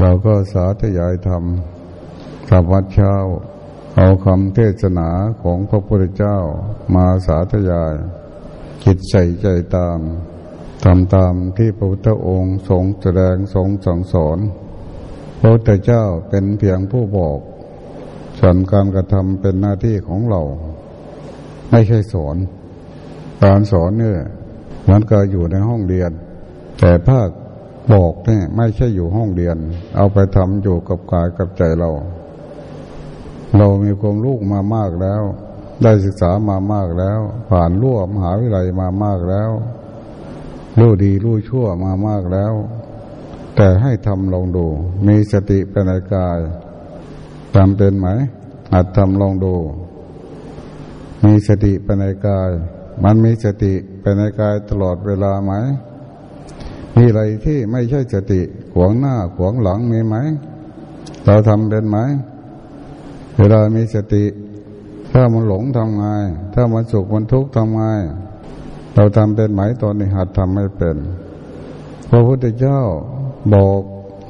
เราก็สาธยายธรรมกับวัดเช้า เอาคำเทศนาของพระพุทธเจ้ามาสาธยายจิตใส่ใจตามทำตามที่พระพุทธองค์ทรงแสดงทรงสั่งสอน พระพุทธเจ้าเป็นเพียงผู้บอก ส่วนการกระทำเป็นหน้าที่ของเรา ไม่ใช่สอน การสอนเนี่ยมันก็อยู่ในห้องเรียน แต่ภาค บอกเนี่ยไม่ใช่อยู่ห้องเรียน เอาไปทำอยู่กับกายกับใจเรา เรามีความรู้มามากแล้ว ได้ศึกษามามากแล้ว ผ่านร่วมหาวิทยาลัยมามากแล้วรู้ดีรู้ชั่วมามากแล้ว แต่ให้ทำลองดู มีสติเป็นในกายทำเป็นไหมอาจทำลองดู มีสติเป็นในกาย มันมีสติเป็นในกายตลอดเวลาไหม มีอะไรที่ไม่ใช่สติขวางหน้าขวางหลังมีไหม เราทำเป็นไหม เวลามีสติ ถ้ามันหลงทำไง ถ้ามันสุขมันทุกข์ทำไง เราทำเป็นไหมตอนนี้หัดทำไม่เป็น พระพุทธเจ้าบอก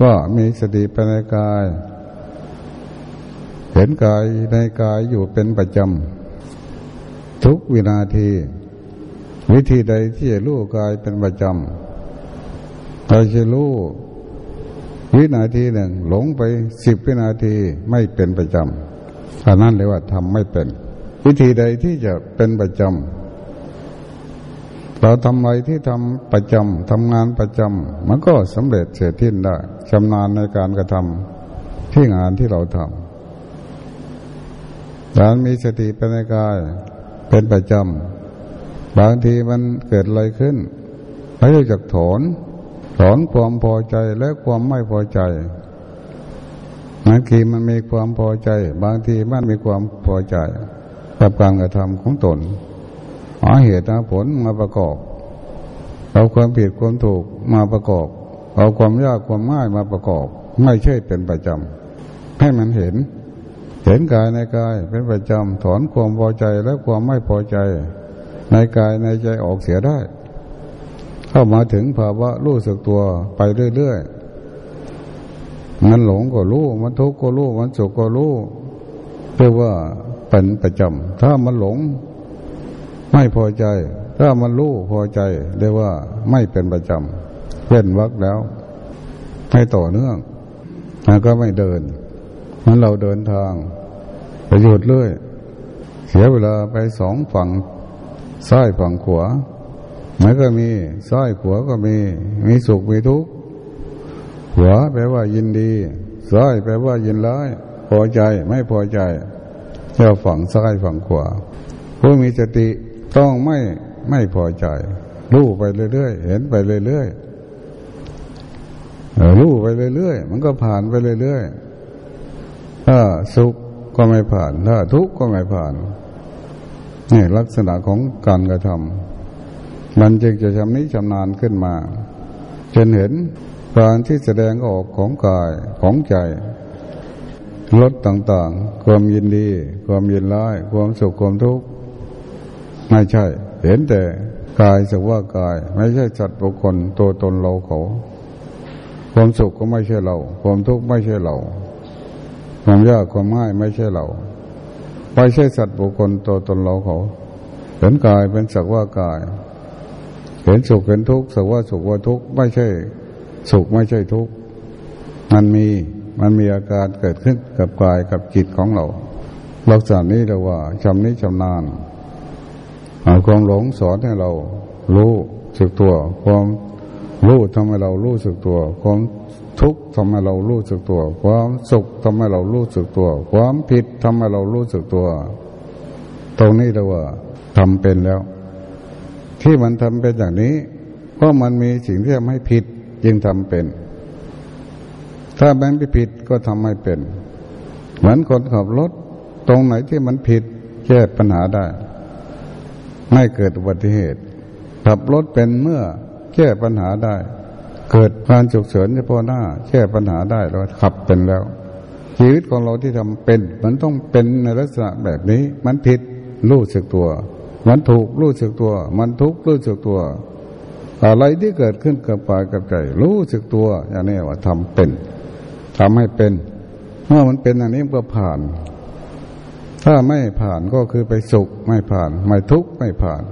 ว่ามีสติเป็นในกาย เห็นกายในกายอยู่เป็นประจำทุกวินาที วิธีใดที่จะรู้กายเป็นประจำ เราจะรู้วินาทีหนึ่งหลงไปสิบวินาทีไม่เป็นประจำอันนั้นเลยกว่าทำไม่เป็น วิธีใดที่จะเป็นประจำเราทำอะไรที่ทำประจำทำงานประจำมันก็สำเร็จเสร็จทิ้นได้ชำนาญในการกระทำที่งานที่เราทำการมีสติเป็นในกายเป็นประจำบางทีมันเกิดอะไรขึ้นไม่รู้จักถอน สอนความพอใจและความไม่พอใจบางทีมันมีความพอใจ บางทีมันมีความพอใจกับการกระทำของตนหาเหตุหาผลมาประกอบ เอาความผิดความถูกมาประกอบ เอาความยากความง่ายมาประกอบ ไม่ใช่เป็นประจำให้มันเห็น เห็นกายในกายเป็นประจำถอนความพอใจและความไม่พอใจ ในกายในใจออกเสียได้ เข้ามาถึงภาวะรู้สึกตัวไปเรื่อยๆมันหลงก็รู้ มันทุกข์ก็รู้ มันสุขก็รู้เรียกว่าเป็นประจำถ้ามันหลง ไม่พอใจ ถ้ามันรู้พอใจเรียกว่าไม่เป็นประจำเว้นวักแล้วให้ต่อเนื่องมันก็ไม่เดินมันเราเดินทางไปหยุดเรื่อย เสียเวลาไปสองฝั่งซ้ายฝั่งขวา มันก็มีซ้ายขวาก็มี มีสุขมีทุกข์ขวาแปลว่ายินดีซ้ายแปลว่ายินร้ายพอใจไม่พอใจเจ้าฝั่งซ้ายฝั่งขวาผู้มีสติต้องไม่ไม่พอใจรู้ไปเรื่อยๆ เห็นไปเรื่อยๆรู้ไปเรื่อยๆ มันก็ผ่านไปเรื่อยๆ ถ้าสุขก็ไม่ผ่าน ถ้าทุกข์ก็ไม่ผ่านนี่ลักษณะของการกระทำ มันจึงจะชำนิชำนาญขึ้นมาจนเห็นการที่แสดงออกของกายของใจลดต่างๆ ความยินดี ความยินร้าย ความสุขความทุกข์ไม่ใช่ เห็นแต่กายสักว่ากาย ไม่ใช่จัดบุคคลตัวตนเราเขา ความสุขก็ไม่ใช่เรา ความทุกข์ไม่ใช่เรา ความยากความง่ายไม่ใช่เรา ไม่ใช่สัตว์บุคคลตัวตนเราเขา เห็นกายเป็นสักว่ากาย เห็นสุขเห็นทุกข์สักว่าสุขว่าทุกข์ไม่ใช่ สุขไม่ใช่ทุกข์มันมีมันมีอาการเกิดขึ้นกับกายกับจิตของเราลักษณะนี้เราว่าชำนิชำนาญความหลงสอนให้เรา รู้สึกตัว ความรู้ทำให้เรารู้สึกตัว ความทุกข์ทำให้เรารู้สึกตัว ความสุขทำให้เรารู้สึกตัว ความผิดทำให้เรารู้สึกตัว ตรงนี้เราว่าทำเป็นแล้ว ที่มันทำเป็นอย่างนี้ เพราะมันมีสิ่งที่ทำให้ผิดจึงทำเป็น ถ้าแบงไปผิดก็ทำให้เป็น เหมือนคนขับรถตรงไหนที่มันผิดแก้ปัญหาได้ ไม่เกิดอุบัติเหตุ ขับรถเป็นเมื่อแก้ปัญหาได้ เกิดการฉุกเฉินเฉพาะหน้าแก้ปัญหาได้เราขับเป็นแล้ว ชีวิตของเราที่ทำเป็น มันต้องเป็นในลักษณะแบบนี้ มันผิดรู้สึกตัว มันถูกรู้สึกตัว มันทุกข์รู้สึกตัว อะไรที่เกิดขึ้นกับปากับใจรู้สึกตัวอย่างนี้ว่าทำเป็นทำให้เป็น เมื่อมันเป็นอันนี้ก็ผ่าน ถ้าไม่ผ่านก็คือไปสุขไม่ผ่าน ไม่ทุกข์ไม่ผ่าน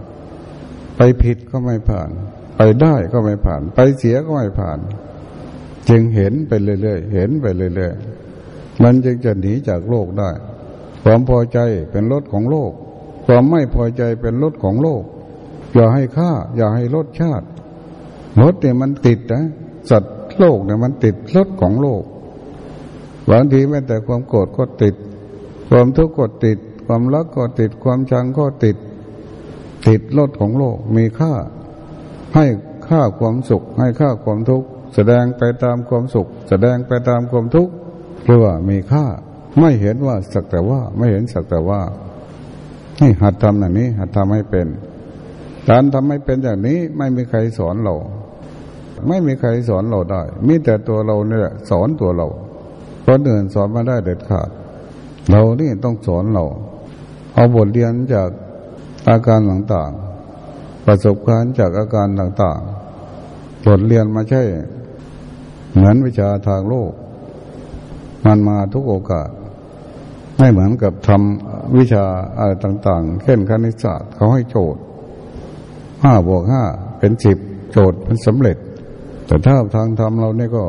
ไปผิดก็ไม่ผ่าน ไปได้ก็ไม่ผ่าน ไปเสียก็ไม่ผ่าน จึงเห็นไปเรื่อยๆเห็นไปเรื่อยๆมันจึงจะหนีจากโลกได้ ความพอใจเป็นรถของโลก ความไม่พอใจเป็นรถของโลก อย่าให้ค่า อย่าให้รสชาติรถเนี่ยมันติดนะสัตว์โลกเนี่ยมันติดรถของโลกบางทีแม้แต่ความโกรธก็ติด ความทุกข์ก็ติด ความรักก็ติด ความชังก็ติด ติดรถของโลกมีค่า ให้ค่าความสุข ให้ค่าความทุกข์แสดงไปตามความสุข แสดงไปตามความทุกข์เรียกว่ามีค่า ไม่เห็นว่าสักแต่ว่าไม่เห็นสักแต่ว่า ให้หัดทำอย่างนี้ หัดทำให้เป็น การทำให้เป็นอย่างนี้ไม่มีใครสอนเรา ไม่มีใครสอนเราได้ มีแต่ตัวเราเนี่ยสอนตัวเราคนอื่นสอนมาได้เด็ดขาด เรานี่ต้องสอนเรา เอาบทเรียนจากอาการต่างๆ ประสบการณ์จากอาการต่างๆ บทเรียนมาใช่ เหมือนวิชาทางโลก มันมาทุกโอกาส ไม่เหมือนกับทำวิชาอะไรต่าง ๆ เช่นคณิตศาสตร์เขาให้โจทย์ห้าบวกห้าเป็นสิบโจทย์มันสำเร็จ แต่ถ้าทางธรรมเราเนี่ยก็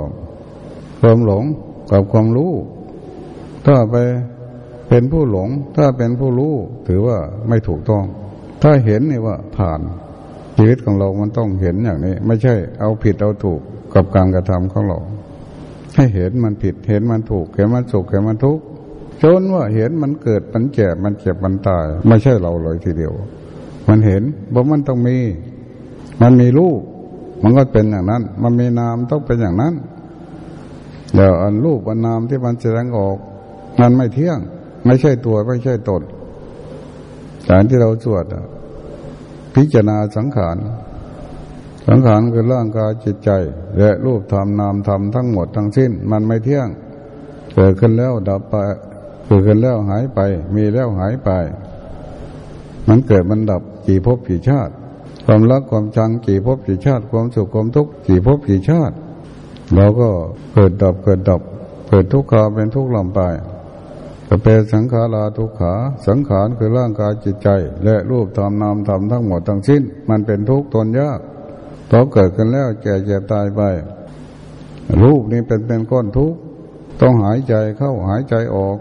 ความหลงกับความรู้ ถ้าไปเป็นผู้หลง ถ้าเป็นผู้รู้ถือว่าไม่ถูกต้อง ถ้าเห็นนี่ว่าผ่านชีวิตของเรามันต้องเห็นอย่างนี้ ไม่ใช่เอาผิดเอาถูกกับการกระทำของเรา ให้เห็นมันผิดเห็นมันถูกเห็นมันสุขเห็นมันทุกข์ จนว่าเห็นมันเกิดมันแก่มันเจ็บมันตาย ไม่ใช่เราเลยทีเดียว มันเห็นว่ามันต้องมี มันมีรูปมันก็เป็นอย่างนั้น มันมีนามต้องเป็นอย่างนั้นเดี๋ยวอันรูปอันนามที่มันแสดงออกมันไม่เที่ยง ไม่ใช่ตัวไม่ใช่ตนการที่เราสวดพิจารณาสังขารสังขารคือร่างกายจิตใจ และรูปธรรมนามธรรมทั้งหมดทั้งสิ้น มันไม่เที่ยงเกิดขึ้นแล้วดับไป เกิดขึ้นแล้วหายไป มีแล้วหายไป มันเกิดมันดับกี่ภพกี่ชาติ ความรักความชังกี่ภพกี่ชาติ ความสุขความทุกข์กี่ภพกี่ชาติ เราก็เกิดดับเกิดดับ เกิดทุกข์ขาเป็นทุกข์ลำไปก็เปสังขาราทุกขา สังขารคือร่างกายจิตใจ และรูปธรรมนามธรรมทั้งหมดทั้งสิ้น มันเป็นทุกข์ตนยากพอเกิดกันแล้วแก่เจ็บตายไป รูปนี้เป็นเป็นก้อนทุกข์ต้องหายใจเข้าหายใจออก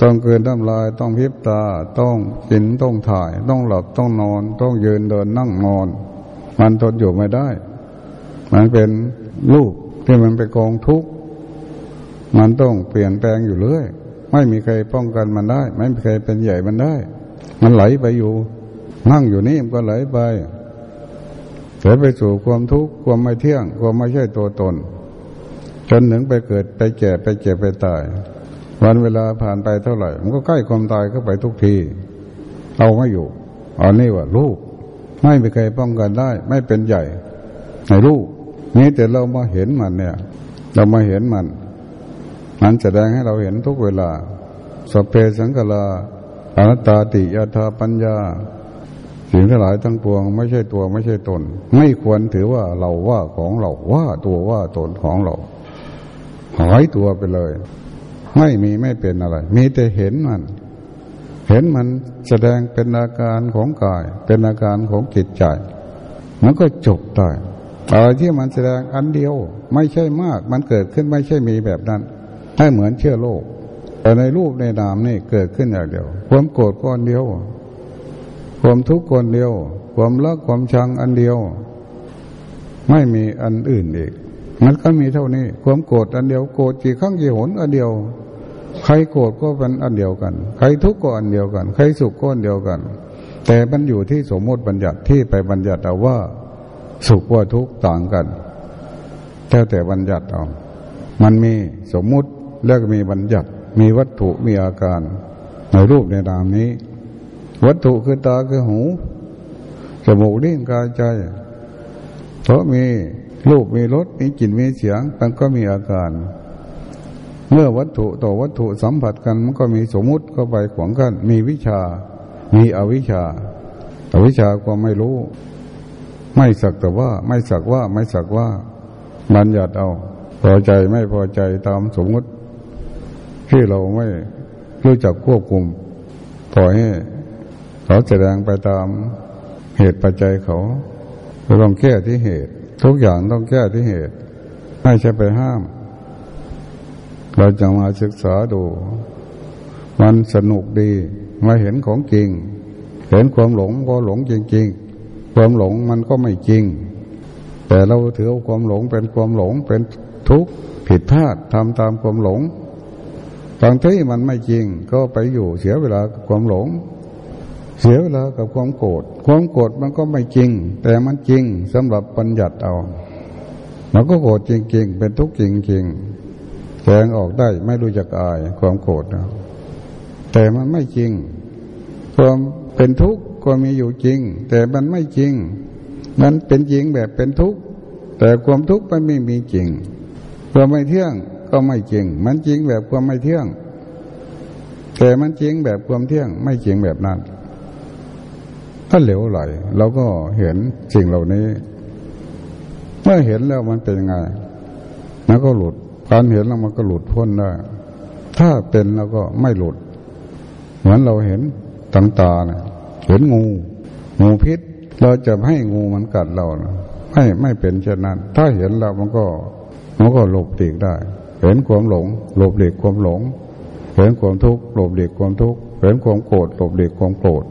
ต้องเกินน้ำลายต้องพิบตาต้องกินต้องถ่าย ต้องหลับต้องนอน ต้องยืนเดินนั่งนอน มันทนอยู่ไม่ได้ มันเป็นรูปที่มันเป็นกองทุกข์มันต้องเปลี่ยนแปลงอยู่เรื่อยไม่มีใครป้องกันมันได้ ไม่มีใครเป็นใหญ่มันได้ มันไหลไปอยู่ นั่งอยู่นี่มันก็ไหลไปไหลไปสู่ความทุกข์ความไม่เที่ยง ความไม่ใช่ตัวตน จนถึงไปเกิดไปแก่ไปเจ็บไปตาย วันเวลาผ่านไปเท่าไหร่ มันก็ใกล้ความตายเข้าไปทุกที เอาไม่อยู่อันนี้ว่าลูกไม่มีใครป้องกันได้ ไม่เป็นใหญ่ในลูกนี้แต่เรามาเห็นมันเนี่ย เรามาเห็นมัน มันแสดงให้เราเห็นทุกเวลาสเพสังกลาอนัตตาติยธาปัญญาสิ่งทั้งหลายทั้งปวงไม่ใช่ตัวไม่ใช่ตน ไม่ควรถือว่าเราว่าของเราว่าตัวว่าตนของเรา หายตัวไปเลย ไม่มีไม่เป็นอะไร มีแต่เห็นมัน เห็นมันแสดงเป็นอาการของกาย เป็นอาการของจิตใจ มันก็จบได้อะไรที่มันแสดงอันเดียว ไม่ใช่มาก มันเกิดขึ้นไม่ใช่มีแบบนั้น ให้เหมือนเชื่อโลก แต่ในรูปในนามนี่เกิดขึ้นอย่างเดียว ความโกรธก้อนเดียว ความทุกข์ก้อนเดียว ความรักความชังอันเดียว ไม่มีอันอื่นอีก มันก็มีเท่านี้ ความโกรธอันเดียวโกรธกี่ครั้งกี่หนอันเดียว ใครโกรธก็เป็นอันเดียวกัน ใครทุกข์ก็อันเดียวกัน ใครสุขก็อันเดียวกัน แต่มันอยู่ที่สมมติบัญญัติที่ไปบัญญัติเอาว่า สุขว่าทุกข์ต่างกันแล้วแต่บัญญัติเอามันมีสมมุติแล้วก็มีบัญญัติ มีวัตถุมีอาการ ในรูปในนามนี้ วัตถุคือตาคือหูจมูกลิ้นกายใจเพราะมี รูปมีรสมีกลิ่นมีเสียงมันก็มีอาการ เมื่อวัตถุต่อวัตถุสัมผัสกันมันก็มีสมมุติเข้าไปขวางกัน มีวิชา มีอวิชาอวิชาความไม่รู้ ไม่สักแต่ว่า ไม่สักว่า ไม่สักว่าบัญญัติเอา พอใจไม่พอใจตามสมมติ ที่เราไม่รู้จักควบคุมปล่อยให้เขาแสดงไปตามเหตุปัจจัยเขาเราต้องแก้ที่เหตุ ทุกอย่างต้องแก้ที่เหตุ ไม่ใช่ไปห้าม เราจะมาศึกษาดู มันสนุกดีมาเห็นของจริง เห็นความหลงก็หลงจริง ๆ ความหลงมันก็ไม่จริง แต่เราถือความหลงเป็นความหลงเป็นทุกข์ผิดพลาดทำตามความหลงบางที่มันไม่จริงก็ไปอยู่เสียเวลาความหลง เสียเวลากับความโกรธ ความโกรธมันก็ไม่จริง แต่มันจริงสำหรับปัญญัติเอา มันก็โกรธจริง ๆ เป็นทุกข์จริงๆแสงออกได้ไม่รู้จักอาย ความโกรธนะแต่มันไม่จริง ความเป็นทุกข์ก็มีอยู่จริง แต่มันไม่จริงมันเป็นจริงแบบเป็นทุกข์แต่ความทุกข์มันไม่มีจริงความไม่เที่ยงก็ไม่จริง มันจริงแบบความไม่เที่ยง แต่มันจริงแบบความเที่ยง ไม่จริงแบบนั้น ถ้าเหลวไหลเราก็เห็นสิ่งเหล่านี้ เมื่อเห็นแล้วมันเป็นยังไงมันก็หลุดการเห็นแล้วมันก็หลุดพ้นได้ถ้าเป็นแล้วก็ไม่หลุด เหมือนเราเห็นตังตาเนะเห็นงูงูพิษ เราจะให้งูมันกัดเรานะไม่ไม่เป็นเช่นนั้น ถ้าเห็นแล้วมันก็มันก็หลบหลีกได้ เห็นความหลง หลบหลีกความหลง เห็นความทุกข์หลบหลีกความทุกข์เห็นความโกรธหลบหลีกความโกรธ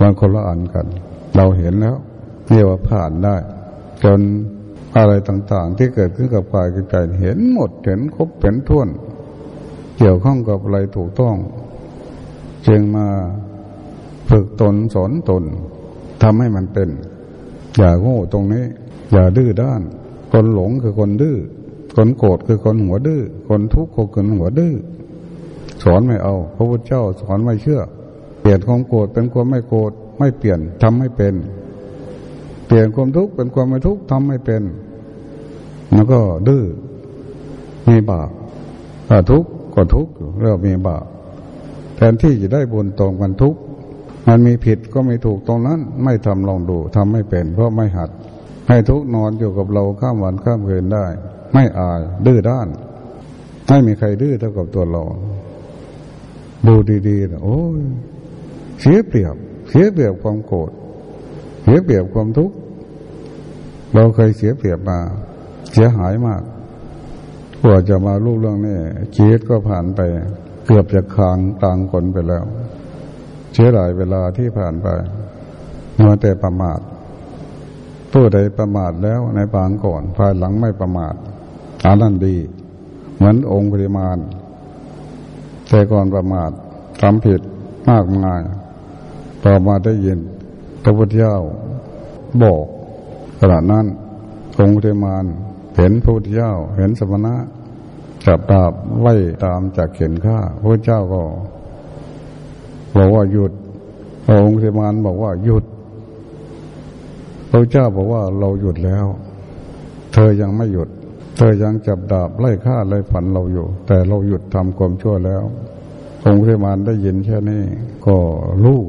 มันคนละอันกัน เราเห็นแล้วเรียกว่าผ่านได้ จนอะไรต่างๆ ที่เกิดขึ้นกับกายกับใจเห็นหมดเห็นครบเห็นท่วน เกี่ยวข้องกับอะไรถูกต้อง จึงมาฝึกตนสอนตนทำให้มันเป็น อย่าโง่ตรงนี้ อย่าดื้อด้าน คนหลงคือคนดื้อคนโกรธคือคนหัวดื้อคนทุกข์คือคนหัวดื้อสอนไม่เอา พระพุทธเจ้าสอนไม่เชื่อ เปลี่ยนความโกรธเป็นความไม่โกรธไม่เปลี่ยนทำให้เป็น เปลี่ยนความทุกข์เป็นความไม่ทุกข์ทำให้เป็น แล้วก็ดื้อมีบาปถ้าทุกข์ก็ทุกข์เรียกมีบาปแทนที่จะได้บุญตรงกันทุกข์มันมีผิดก็ไม่ถูกตรงนั้น ไม่ทำลองดูทำไม่เป็น เพราะไม่หัด ให้ทุกนอนอยู่กับเราข้ามวันข้ามคืนได้ ไม่อายดื้อด้าน ไม่มีใครดื้อเท่ากับตัวเรา ดูดีๆนะโอ้ย เสียเปรียบ เสียเปรียบความโกรธเสียเปรียบความทุกข์เราเคยเสียเปรียบมา เสียหายมากกว่าจะมาลูกเรื่องนี้ชีวิตก็ผ่านไป เกือบจะคางกลางคนไปแล้ว เสียหลายเวลาที่ผ่านไปมาแต่ประมาทผู้ใดประมาทแล้วในปางก่อนภายหลังไม่ประมาทอันนั้นดี เหมือนองค์ปริมาณแต่ก่อนประมาททำผิดมากมาย ต่อมาได้ยินพระพุทธเจ้าบอกขณะนั้นองค์ปริมาณเห็นพระพุทธเจ้าเห็นสมณะจับดาบไล่ตามจากเขียนข้าพระเจ้าก็บอกว่าหยุดองค์ปริมาณบอกว่าหยุดพระเจ้าบอกว่าเราหยุดแล้ว เธอยังไม่หยุด เธอยังจับดาบไล่ฆ่าไล่ฝันเราอยู่ แต่เราหยุดทำความชั่วแล้ว องค์เทมานได้ยินแค่นี้ก็รู้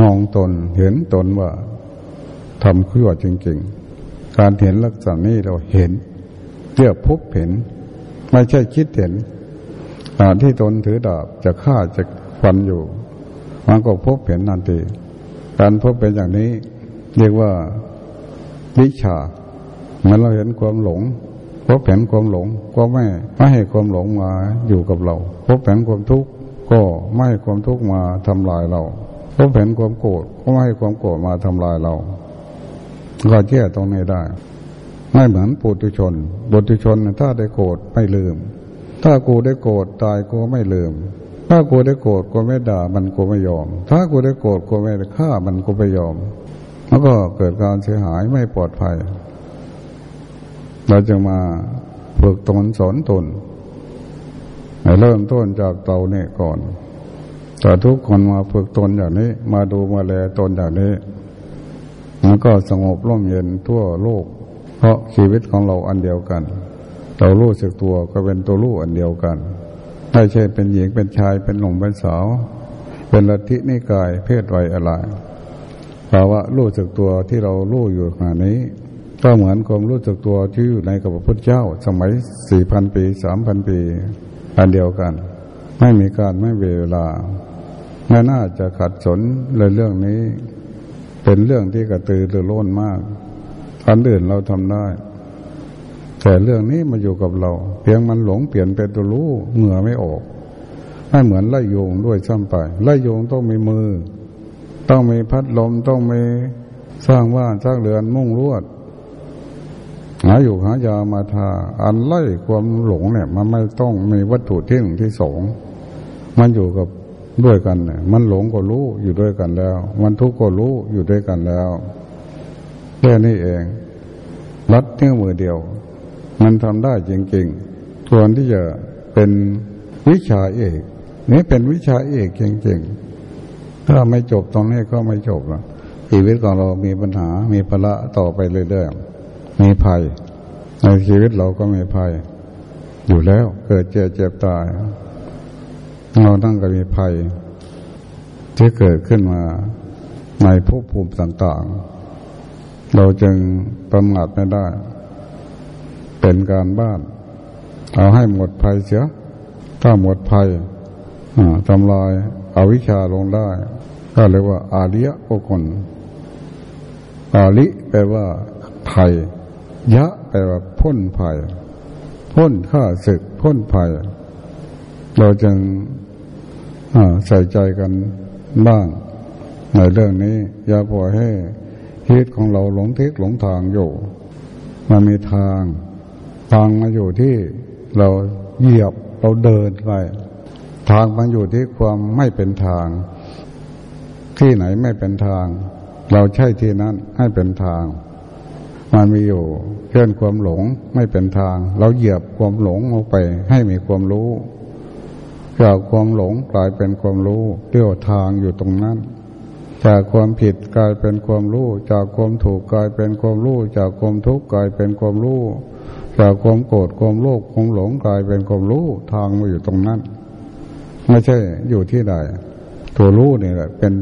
มองตนเห็นตนว่าทำชั่วจริงๆ การเห็นลักษณะนี้เราเห็นเรียกพบเห็น ไม่ใช่คิดเห็นที่ตนถือดาบจะฆ่าจะฟันอยู่ มันก็พบเห็นนันทีการพบเป็นอย่างนี้ เรียกว่าวิชาเมื่อเราเห็นความหลง พบเห็นความหลง ก็ไม่ไม่ให้ความหลงมาอยู่กับเรา พบเห็นความทุกข์ก็ไม่ให้ความทุกข์มาทำลายเรา พบเห็นความโกรธก็ไม่ให้ความโกรธมาทำลายเราก็แก้ตรงนี้ได้ ไม่เหมือนปุถุชนปุถุชนถ้าได้โกรธไม่ลืม ถ้ากูได้โกรธตายกูไม่ลืม ถ้ากูได้โกรธกูไม่ด่ามันกูไม่ยอม ถ้ากูได้โกรธกูไม่ฆ่ามันกูไม่ยอม แล้วก็เกิดการเสียหายไม่ปลอดภัย เราจะมาฝึกตนสอนตนเริ่มต้นจากเตาเนี่ยก่อน แต่ทุกคนมาฝึกตนอย่างนี้ มาดูมาแลตนอย่างนี้มันก็สงบร่มเย็นทั่วโลก เพราะชีวิตของเราอันเดียวกัน เรารู้สึกตัวก็เป็นตัวรู้อันเดียวกันไม่ใช่เป็นหญิงเป็นชายเป็นหนุ่มเป็นสาว เป็นลัทธินิกายเพศวัยอะไรภาวะรู้สึกตัวที่เรารู้อยู่ขณะนี้ ก็เหมือนความรู้สึกตัวที่อยู่ในกับพระพุทธเจ้า สมัยสี่พันปีสามพันปี อันเดียวกัน ไม่มีการไม่เวลา ไม่น่าจะขัดสนเลยเรื่องนี้ เป็นเรื่องที่กระตือรือร้นมากอันอื่นเราทำได้ แต่เรื่องนี้มาอยู่กับเรา เพียงมันหลงเปลี่ยนเป็นตัวรู้เหงื่อไม่ออกไม่เหมือนไล่โยงด้วยซ้ำไปไล่โยงต้องมีมือ ต้องมีพัดลมต้องมีสร้างว่านสร้างเรือนมุ่งลวดหาอยู่หายามาทา อันไล่ความหลงเนี่ย มันไม่ต้องมีวัตถุที่หนึ่งที่สองมันอยู่กับ ด้วยกันเนี่ยมันหลงก็รู้อยู่ด้วยกันแล้ว มันทุกข์ก็รู้อยู่ด้วยกันแล้วแค่นี้เองรัดเนื้อมือเดียว มันทำได้จริงๆส่วนที่จะเป็นวิชาเอกนี่เป็นวิชาเอกจริงๆ ถ้าไม่จบตรงนี้ก็ไม่จบละชีวิตของเรามีปัญหา มีภาระต่อไปเรื่อยๆ มีภัย ในชีวิตเราก็มีภัย อยู่แล้วเกิดเจ็บเจ็บตาย เราตั้งก็มีภัย ที่เกิดขึ้นมาในภพภูมิต่าง ๆ เราจึงประมาทไม่ได้ เป็นการบ้าน เอาให้หมดภัยเสียถ้าหมดภัยทำลายอาวิชาลงได้ก็เรียกว่า อาริยะบุคคลอาลิแปลว่าภัยยะแปลว่าพ้นภัย พ้นข้าศึก พ้นภัย เราจึง ใส่ใจกันบ้างในเรื่องนี้ อย่าปล่อยให้ชีวิตของเราหลงทิศหลงทางอยู่ มันมีทาง ทางมาอยู่ที่เราเหยียบเราเดินไป ทางมันอยู่ที่ความไม่เป็นทาง ที่ไหนไม่เป็นทาง เราใช่ที่นั้นให้เป็นทาง มันมีอยู่เช่นความหลงไม่เป็นทาง เราเหยียบความหลงลงไปให้มีความรู้ จากความหลงกลายเป็นความรู้เรี่ยวทางอยู่ตรงนั้น จากความผิดกลายเป็นความรู้ จากความถูกกลายเป็นความรู้ จากความทุกข์กลายเป็นความรู้ จากความโกรธความโลภความหลงกลายเป็นความรู้ทางมาอยู่ตรงนั้น ไม่ใช่อยู่ที่ใดตัวรู้นี่แหละเป็น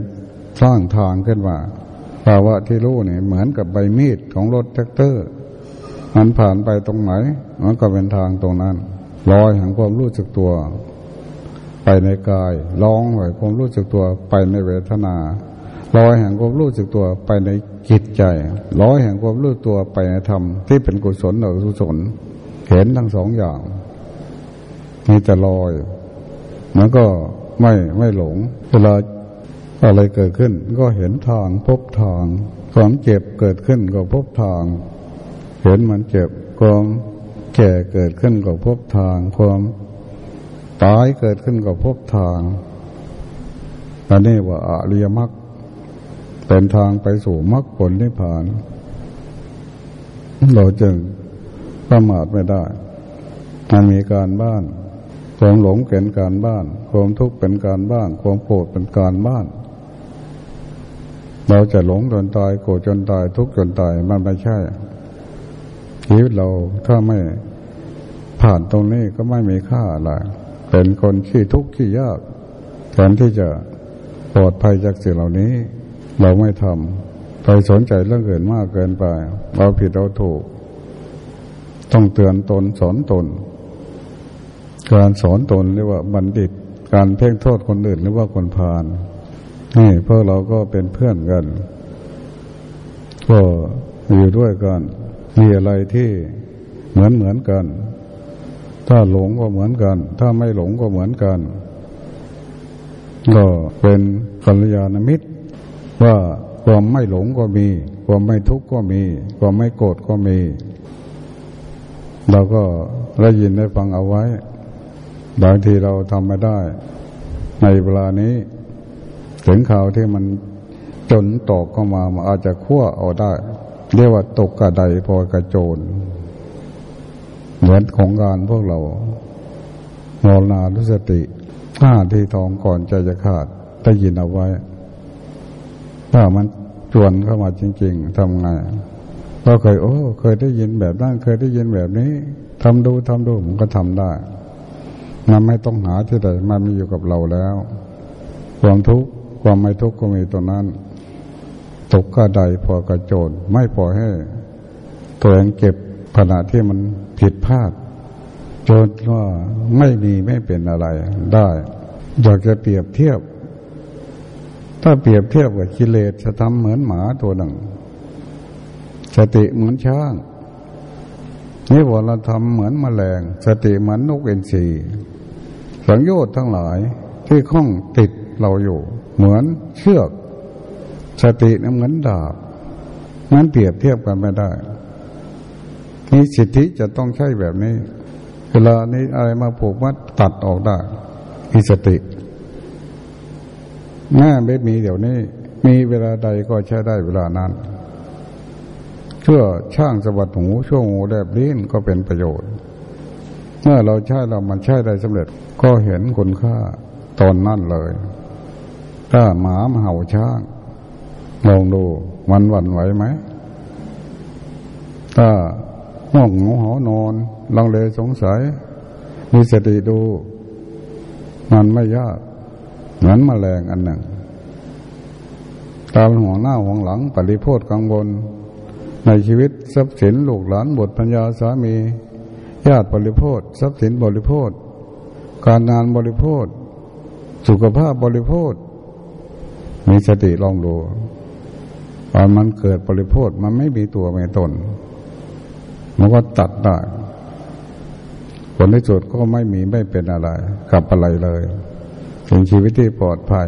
สร้างทางขึ้นมาภาวะที่รู้นี่เหมือนกับใบมีดของรถแทรกเตอร์ มันผ่านไปตรงไหนมันก็เป็นทางตรงนั้นรอยแห่งความรู้สึกตัว ไปในกายร้องไหวความรู้สึกตัวไปในเวทนาร้อยแห่งความรู้สึกตัวไปในจิตใจร้อยแห่งความรู้ตัวไปในธรรมที่เป็นกุศลหรือกุศลเห็นทั้งสองอย่างมีแต่ลอยมันก็ไม่ไม่หลงเวลาอะไรเกิดขึ้น ก็เห็นทางพบทางความเจ็บเกิดขึ้นก็พบทาง เห็นมันเจ็บความแก่เกิดขึ้นก็พบทาง ความ ตายเกิดขึ้นกับพบทางอันนี้ว่าอริยมรรคเป็นทางไปสู่มรรคผลนิพพาน เราจึงประมาทไม่ได้ มันมีการบ้าน ความหลงเป็นการบ้าน ความทุกข์เป็นการบ้าน ความโกรธเป็นการบ้าน เราจะหลงจนตายโกรธจนตายทุกข์จนตายมันไม่ใช่ ชีวิตเราถ้าไม่ผ่านตรงนี้ก็ไม่มีค่าอะไร เป็นคนขี้ทุกข์ขี้ยากแทนที่จะปลอดภัยจากสิ่งเหล่านี้ เราไม่ทำไปสนใจเรื่องอื่นมากเกินไปเราผิดเราถูก ต้องเตือนตนสอนตน การสอนตนเรียกว่าบัณฑิต การเพ่งโทษคนอื่นหรือว่าคนพาลนี่พวกเราก็เป็นเพื่อนกัน ก็อยู่ด้วยกัน มีอะไรที่เหมือนเหมือนกัน ถ้าหลงก็เหมือนกัน ถ้าไม่หลงก็เหมือนกัน ก็เป็นกัลยาณมิตร ว่าความไม่หลงก็มี ความไม่ทุกข์ก็มี ความไม่โกรธก็มี เราก็ได้ยินได้ฟังเอาไว้บางทีเราทำไม่ได้ ในเวลานี้ถึงข่าวที่มันจนตกเข้ามามันอาจจะคั่วเอาได้ เรียกว่าตกกระไดพอกระโจน เหมือนของการพวกเราโมนาลุสติห้าที่ทองก่อนใจจะขาดได้ยินเอาไว้ ถ้ามันจวนเข้ามาจริง ๆทำไงก็เคย โอ้ เคยได้ยินแบบนั้นเคยได้ยินแบบนี้ทำดูทำดูมันก็ทำได้ มันไม่ต้องหาที่ใดมันมีอยู่กับเราแล้ว ความทุกข์ความไม่ทุกข์ก็มีตรงนั้นตกกระไดพอกระโจนไม่พอให้ตัวเองเก็บ ขณะที่มันผิดพลาดจนว่าไม่มีไม่เป็นอะไรได้ อยากจะเปรียบเทียบ ถ้าเปรียบเทียบกับกิเลสจะทำเหมือนหมาตัวหนึ่ง สติเหมือนช้างนิวรธรรมเหมือนมแมลง สติเหมือนนกเอ็นทรีสังโยชน์ทั้งหลายที่ข้องติดเราอยู่ เหมือนเชือก สตินั้นเหมือนดาบมันเปรียบเทียบกันไม่ได้ นี่สิทธิจะต้องใช้แบบนี้ เวลานี้อะไรมาผูกมัดตัดออกได้มีสติแม่ไม่มีเดี๋ยวนี้ มีเวลาใดก็ใช้ได้เวลานั้นเชื่อช่างสวัสดหูช่วงหูแลบลิ้นก็เป็นประโยชน์ เมื่อเราใช้เรามันใช้ได้สำเร็จ ก็เห็นคุณค่าตอนนั่นเลย ถ้าหมามาเห่าช้างลองดูมันหวั่นไหวไหมถ้า ห่วงหูหอนอน ลังเลสงสัย มีสติดู มันไม่ยากเหมือนมแมลงอันหนึ่งตามหัวหน้าหัวหลัง ปริโพธกังวลในชีวิตทรัพย์สินลูกหลานบุตรปัญญาสามี ญาติบริโภคทรัพย์สินบริโภคการงานบริโภคสุขภาพบริโภคมีสติลองดูตอนมันเกิดบริโภคมันไม่มีตัวไม่ตน มันก็ตัดได้ผลที่สุดก็ไม่มีไม่เป็นอะไรกับอะไรเลยถึงชีวิตที่ปลอดภัย